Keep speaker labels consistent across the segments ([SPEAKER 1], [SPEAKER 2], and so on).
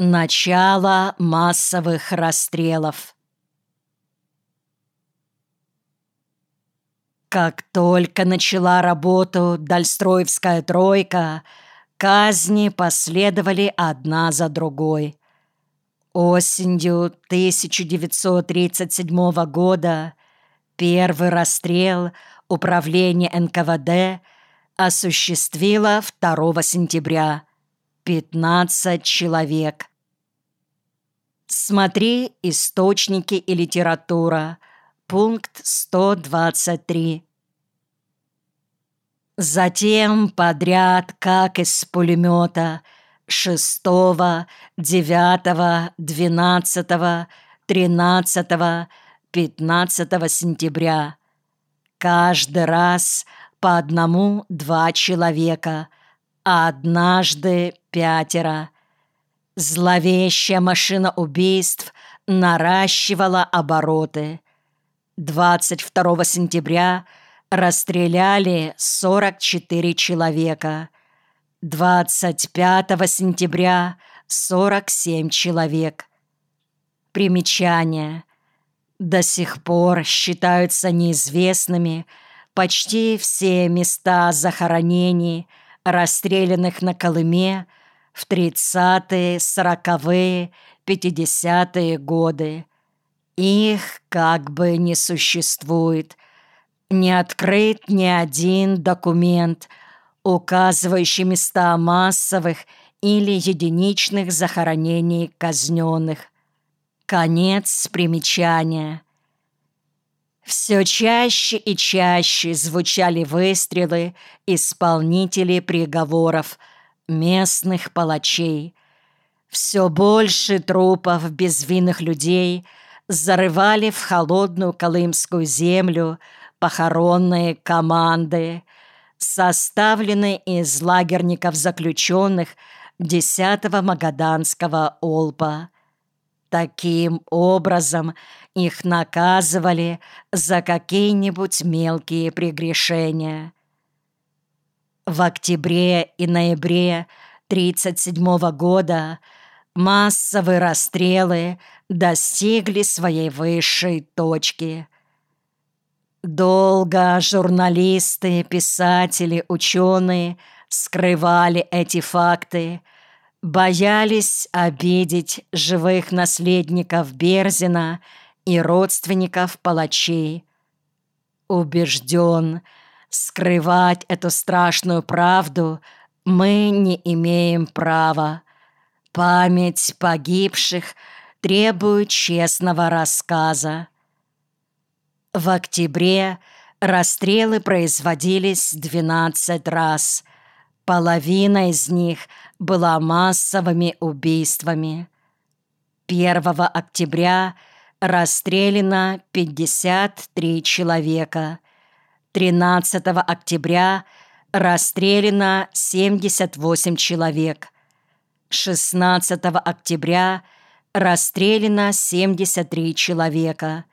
[SPEAKER 1] Начало массовых расстрелов Как только начала работу Дальстроевская тройка, казни последовали одна за другой. Осенью 1937 года первый расстрел управления НКВД осуществило 2 сентября 15 человек. Смотри «Источники и литература», пункт 123. Затем подряд, как из пулемета, 6, 9, 12, 13, 15 сентября. Каждый раз по одному-два человека, а однажды пятеро. Зловещая машина убийств наращивала обороты. 22 сентября расстреляли 44 человека. 25 сентября 47 человек. Примечание. До сих пор считаются неизвестными почти все места захоронений, расстрелянных на Колыме в 30-е, 40-е, 50-е годы. Их как бы не существует. Не открыт ни один документ, указывающий места массовых или единичных захоронений казненных. Конец примечания. Все чаще и чаще звучали выстрелы исполнителей приговоров, местных палачей. Все больше трупов безвинных людей – зарывали в холодную колымскую землю похоронные команды, составленные из лагерников заключенных 10-го Магаданского Олпа. Таким образом их наказывали за какие-нибудь мелкие прегрешения. В октябре и ноябре 1937 года массовые расстрелы достигли своей высшей точки. Долго журналисты, писатели, ученые скрывали эти факты, боялись обидеть живых наследников Берзина и родственников палачей. Убежден, скрывать эту страшную правду мы не имеем права. Память погибших – требуют честного рассказа. В октябре расстрелы производились 12 раз. Половина из них была массовыми убийствами. 1 октября расстреляно 53 человека. 13 октября расстреляно 78 человек. 16 октября – расстреляно 73 человека.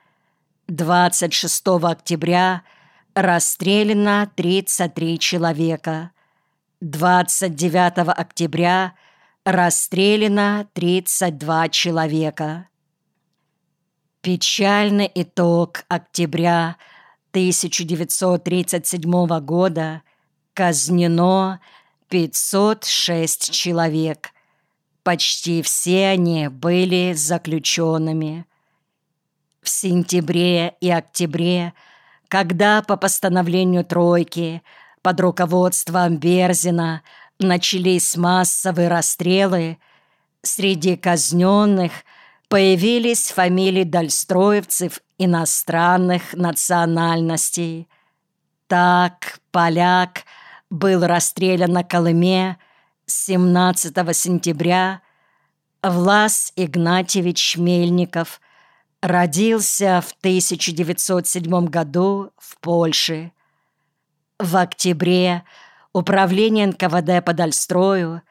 [SPEAKER 1] 26 октября расстреляно 33 человека. 29 октября расстреляно 32 человека. Печальный итог октября 1937 года казнено 506 человек – Почти все они были заключенными. В сентябре и октябре, когда по постановлению Тройки под руководством Берзина начались массовые расстрелы, среди казненных появились фамилии дальстроевцев иностранных национальностей. Так поляк был расстрелян на Колыме 17 сентября Влас Игнатьевич Мельников родился в 1907 году в Польше. В октябре управление НКВД по Дальстрою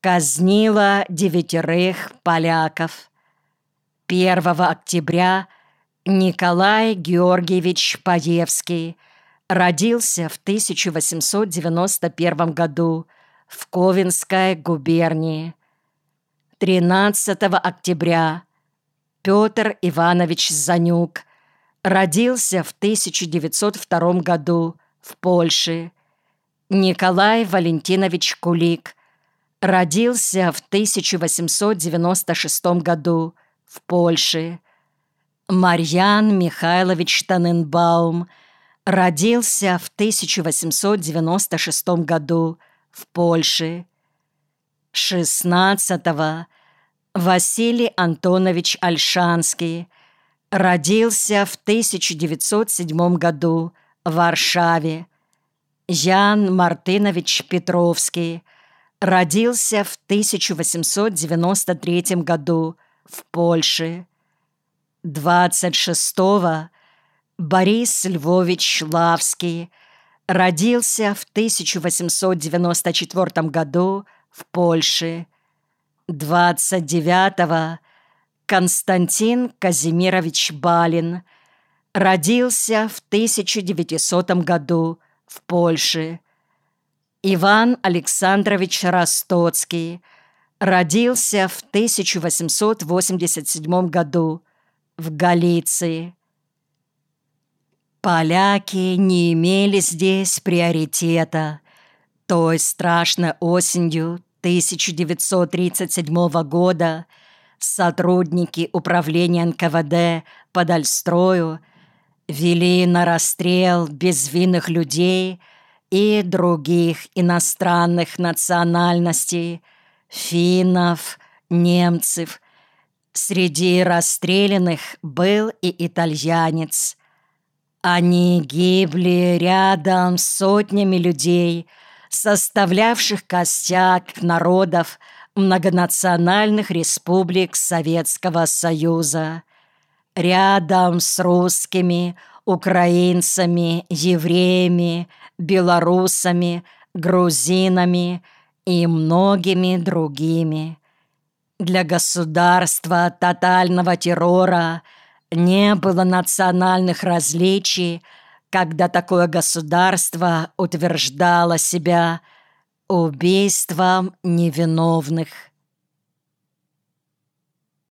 [SPEAKER 1] казнило девятерых поляков. 1 октября Николай Георгиевич Паевский родился в 1891 году в Ковенской губернии. 13 октября Петр Иванович Занюк родился в 1902 году в Польше. Николай Валентинович Кулик родился в 1896 году в Польше. Марьян Михайлович Таненбаум родился в 1896 году в Польше. 16 Василий Антонович Альшанский родился в 1907 году в Варшаве. Ян Мартынович Петровский родился в 1893 году в Польше. 26-го Борис Львович Лавский родился в 1894 году в Польше. 29-го Константин Казимирович Балин родился в 1900 году в Польше. Иван Александрович Ростоцкий родился в 1887 году в Галиции. Поляки не имели здесь приоритета. Той страшной осенью 1937 года сотрудники управления НКВД по Дальстрою вели на расстрел безвинных людей и других иностранных национальностей, финнов, немцев. Среди расстрелянных был и итальянец. Они гибли рядом с сотнями людей – составлявших костяк народов многонациональных республик Советского Союза. Рядом с русскими, украинцами, евреями, белорусами, грузинами и многими другими. Для государства тотального террора не было национальных различий, когда такое государство утверждало себя убийством невиновных.